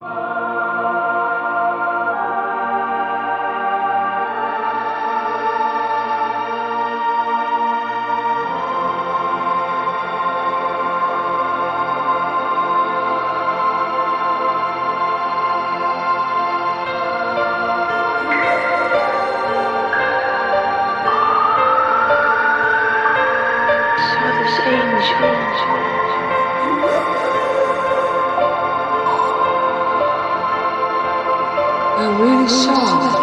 saw really saw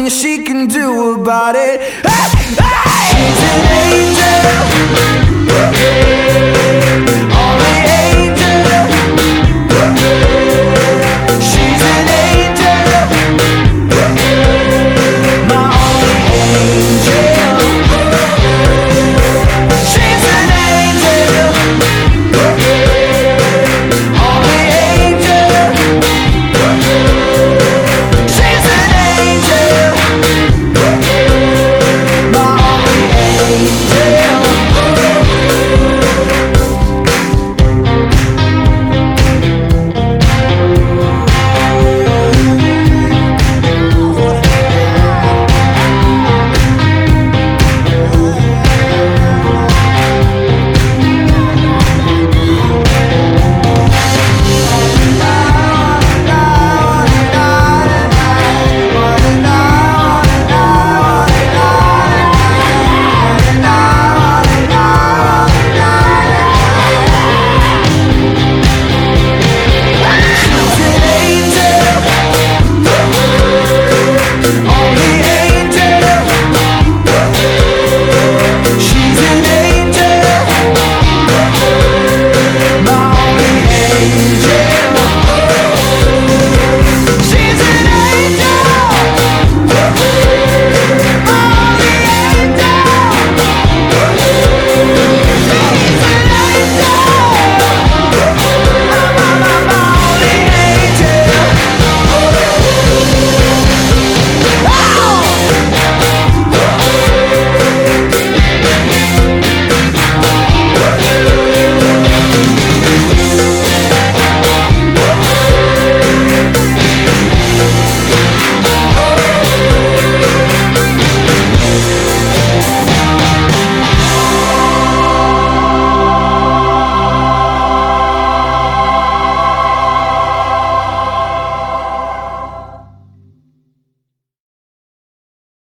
nothing she can do about it. Hey, hey! She's an angel.